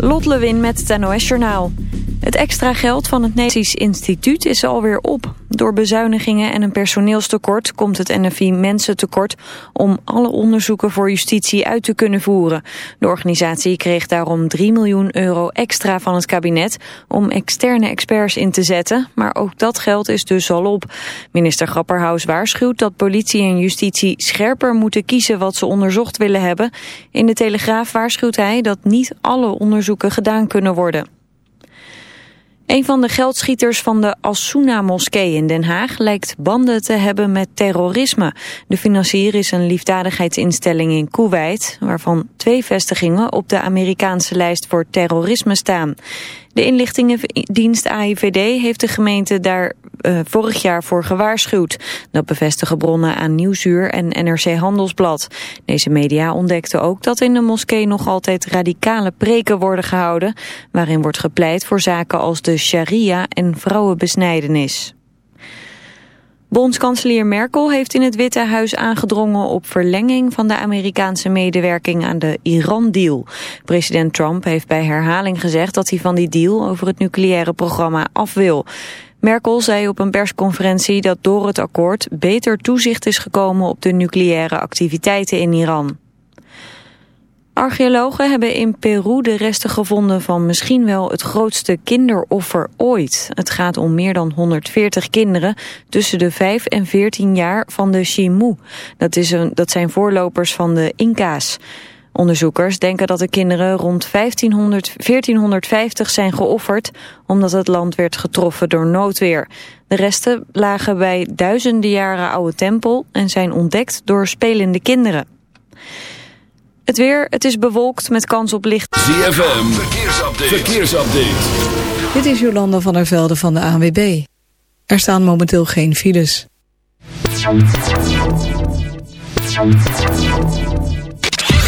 Lot Lewin met het Journaal. Het extra geld van het Nederlands Instituut is alweer op. Door bezuinigingen en een personeelstekort komt het NFI mensen tekort om alle onderzoeken voor justitie uit te kunnen voeren. De organisatie kreeg daarom 3 miljoen euro extra van het kabinet om externe experts in te zetten. Maar ook dat geld is dus al op. Minister Grapperhaus waarschuwt dat politie en justitie scherper moeten kiezen wat ze onderzocht willen hebben. In de Telegraaf waarschuwt hij dat niet alle onderzoeken gedaan kunnen worden. Een van de geldschieters van de Asuna-moskee in Den Haag lijkt banden te hebben met terrorisme. De financier is een liefdadigheidsinstelling in Kuwait, waarvan twee vestigingen op de Amerikaanse lijst voor terrorisme staan. De inlichtingendienst AIVD heeft de gemeente daar uh, vorig jaar voor gewaarschuwd. Dat bevestigen bronnen aan Nieuwsuur en NRC Handelsblad. Deze media ontdekten ook dat in de moskee nog altijd radicale preken worden gehouden... waarin wordt gepleit voor zaken als de sharia en vrouwenbesnijdenis. Bondskanselier Merkel heeft in het Witte Huis aangedrongen op verlenging van de Amerikaanse medewerking aan de Iran-deal. President Trump heeft bij herhaling gezegd dat hij van die deal over het nucleaire programma af wil. Merkel zei op een persconferentie dat door het akkoord beter toezicht is gekomen op de nucleaire activiteiten in Iran. Archeologen hebben in Peru de resten gevonden van misschien wel het grootste kinderoffer ooit. Het gaat om meer dan 140 kinderen tussen de 5 en 14 jaar van de Chimu. Dat, dat zijn voorlopers van de Inca's. Onderzoekers denken dat de kinderen rond 1500, 1450 zijn geofferd... omdat het land werd getroffen door noodweer. De resten lagen bij duizenden jaren oude tempel... en zijn ontdekt door spelende kinderen. Het weer, het is bewolkt met kans op licht. ZFM, verkeersupdate. verkeersupdate. Dit is Jolanda van der Velde van de ANWB. Er staan momenteel geen files.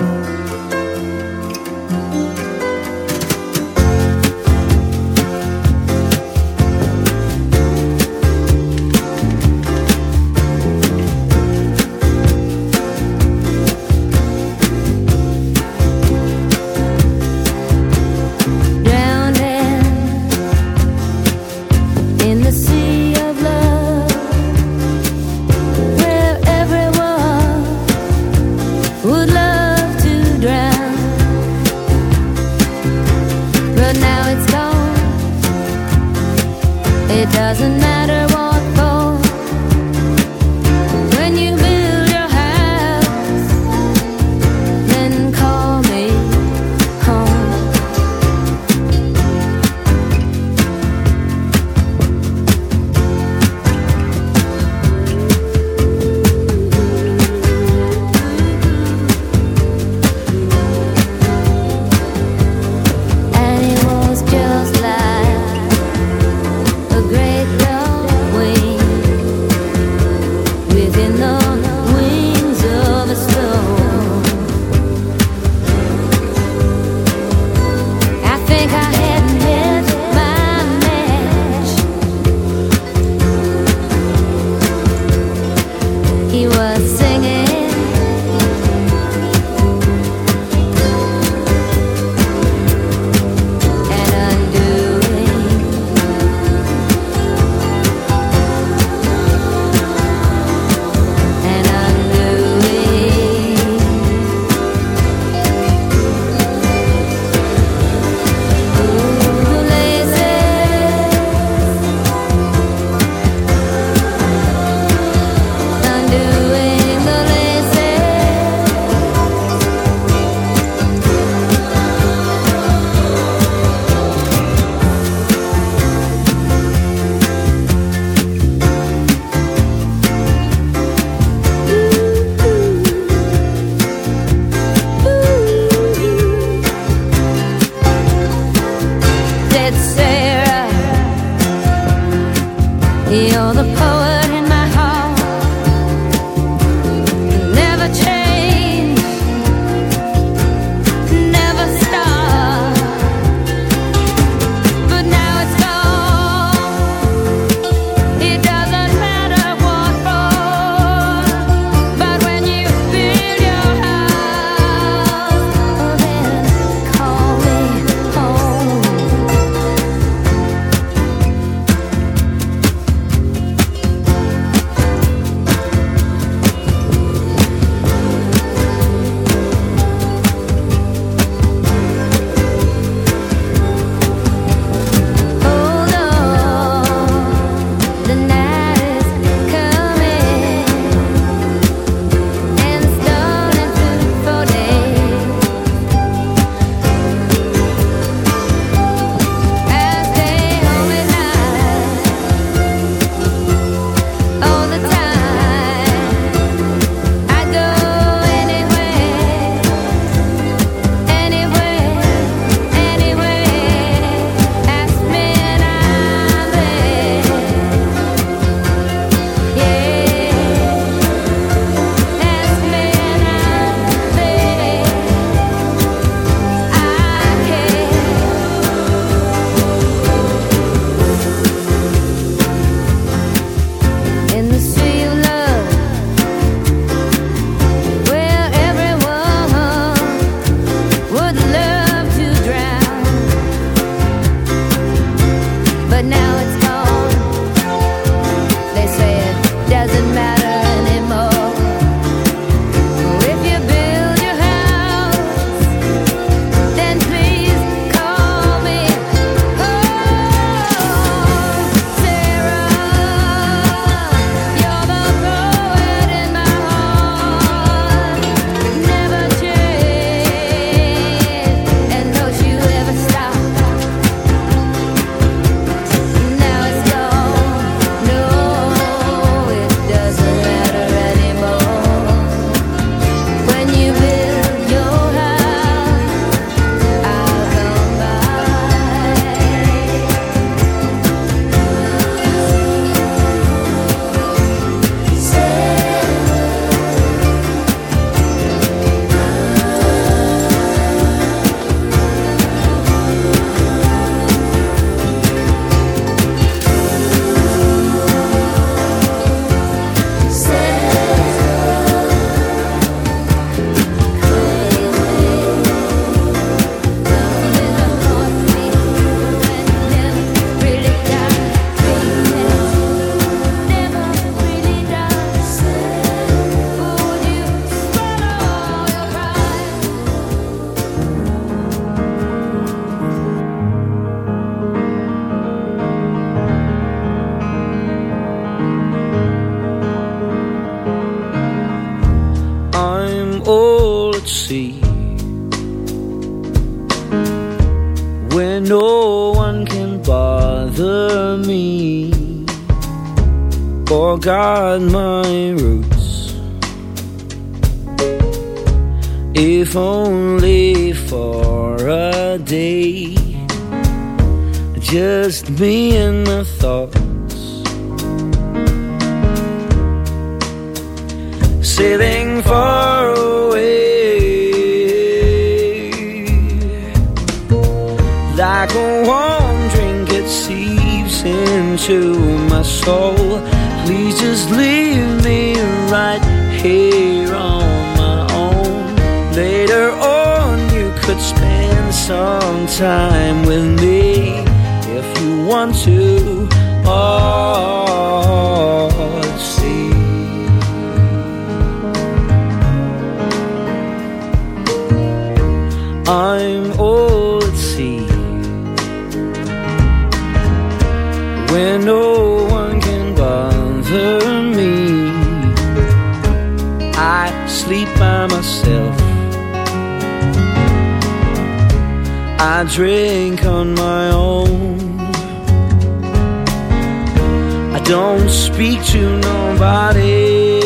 Drowning Or guard my roots. If only for a day. Just me and my thoughts. Sailing far away. Like a warm drink it seeps into my soul Please just leave me right here on my own. Later on you could spend some time with me If you want to. Oh I'm all at sea When no by myself. I drink on my own. I don't speak to nobody.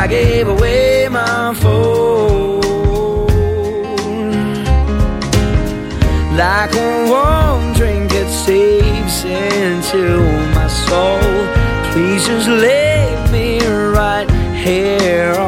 I gave away my phone. Like a warm drink it seeps into my soul. Please just right here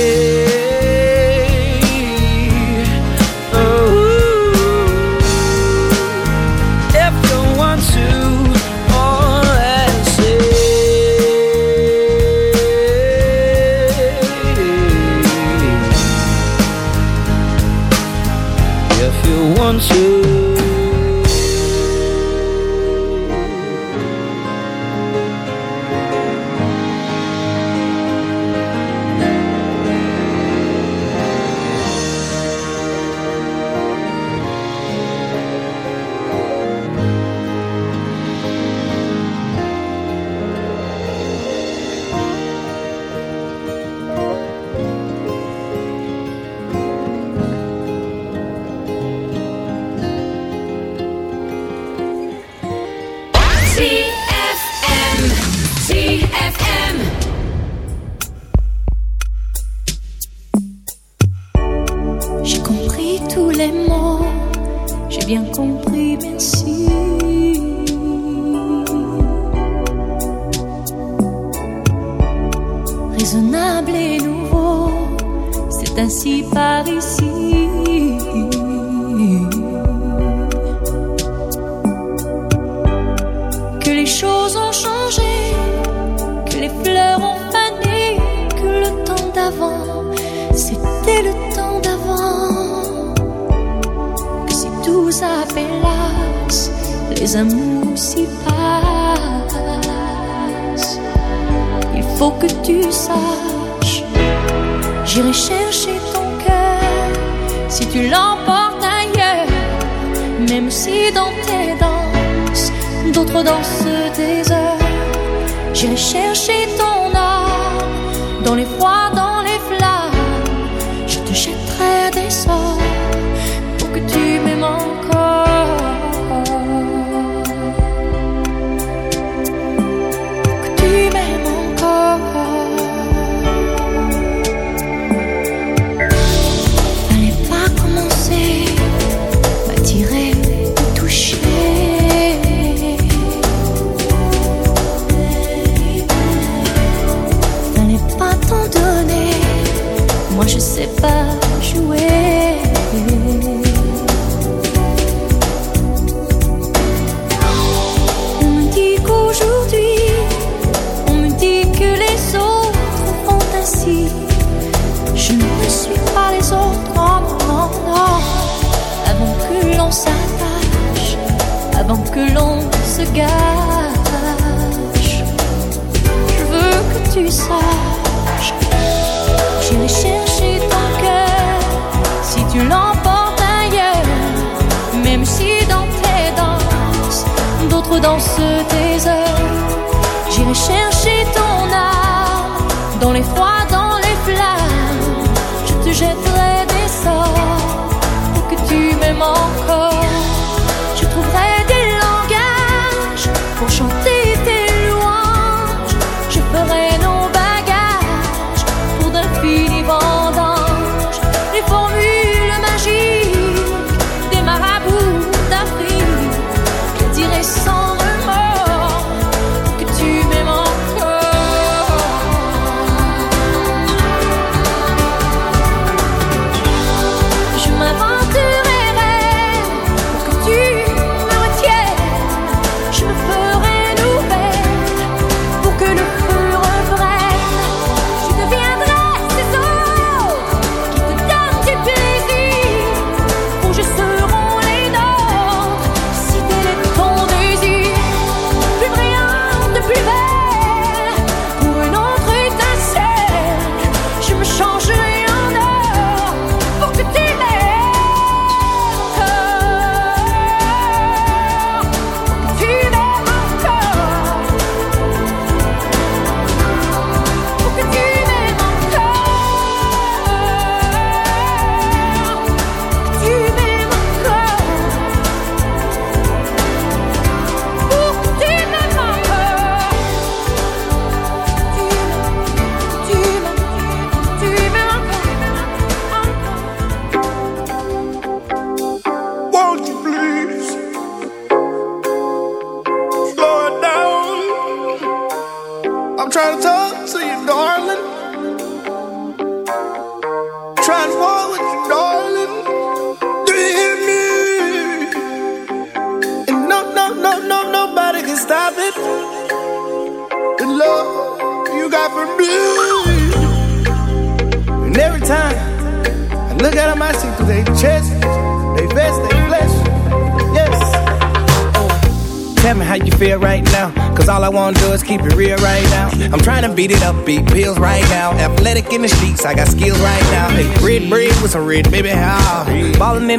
les you want passent.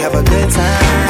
have a good time.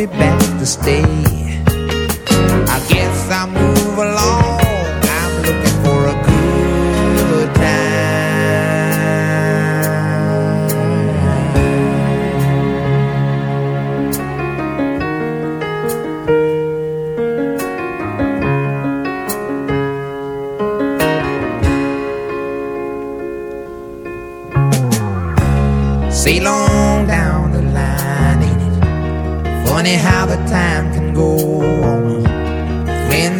me back to stay. I guess I'll move along.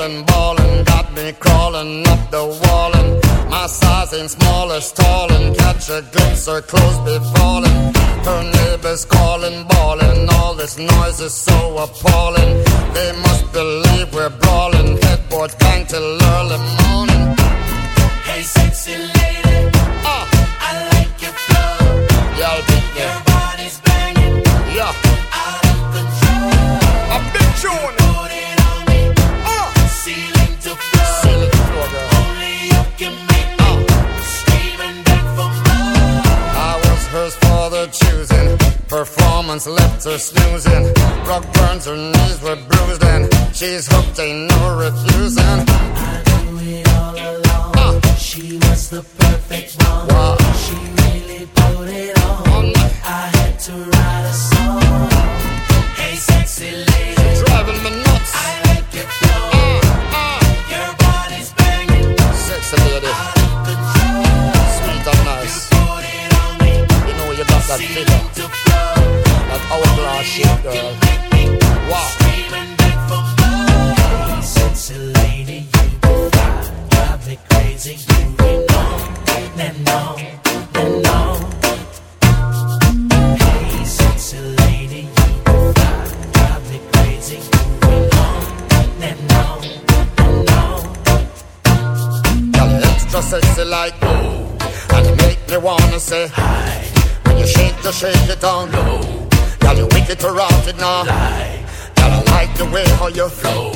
Calling, ballin', got me crawling up the wall and my size ain't small as tall and catch a glimpse, her clothes be falling. Her neighbors calling, bawling, all this noise is so appalling. They must believe we're brawling, headboard bang till early morning. Hey, sexy lady, Ah, be Your body's banging, Yeah, out of control. a big tune. Put it on me, Ah, ceiling to floor. seal it floor, girl. Only you can make me scream and beg for more. I was hers for the choosing. Performance left her snoozing. Rock burns, her knees were bruised, and she's hooked, ain't no refusing. I knew it all along. Ah. She was the perfect one. Wow. She really put it on. On me. I had to write a song. Hey, sexy lady, Driving me nuts. I like your flow. Uh, uh. Your body's banging, Sexy lady, out of control. sweet and nice. Put it on sexy like oh, and you make me wanna say hi. When you shake, you shake it down low. Girl, you wicked to rot it now. Girl, I like the way how you flow.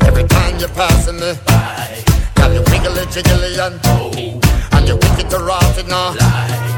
Every time you're passing me by. Girl, you wiggly jiggly and oh, and you wicked to rot it now. Girl,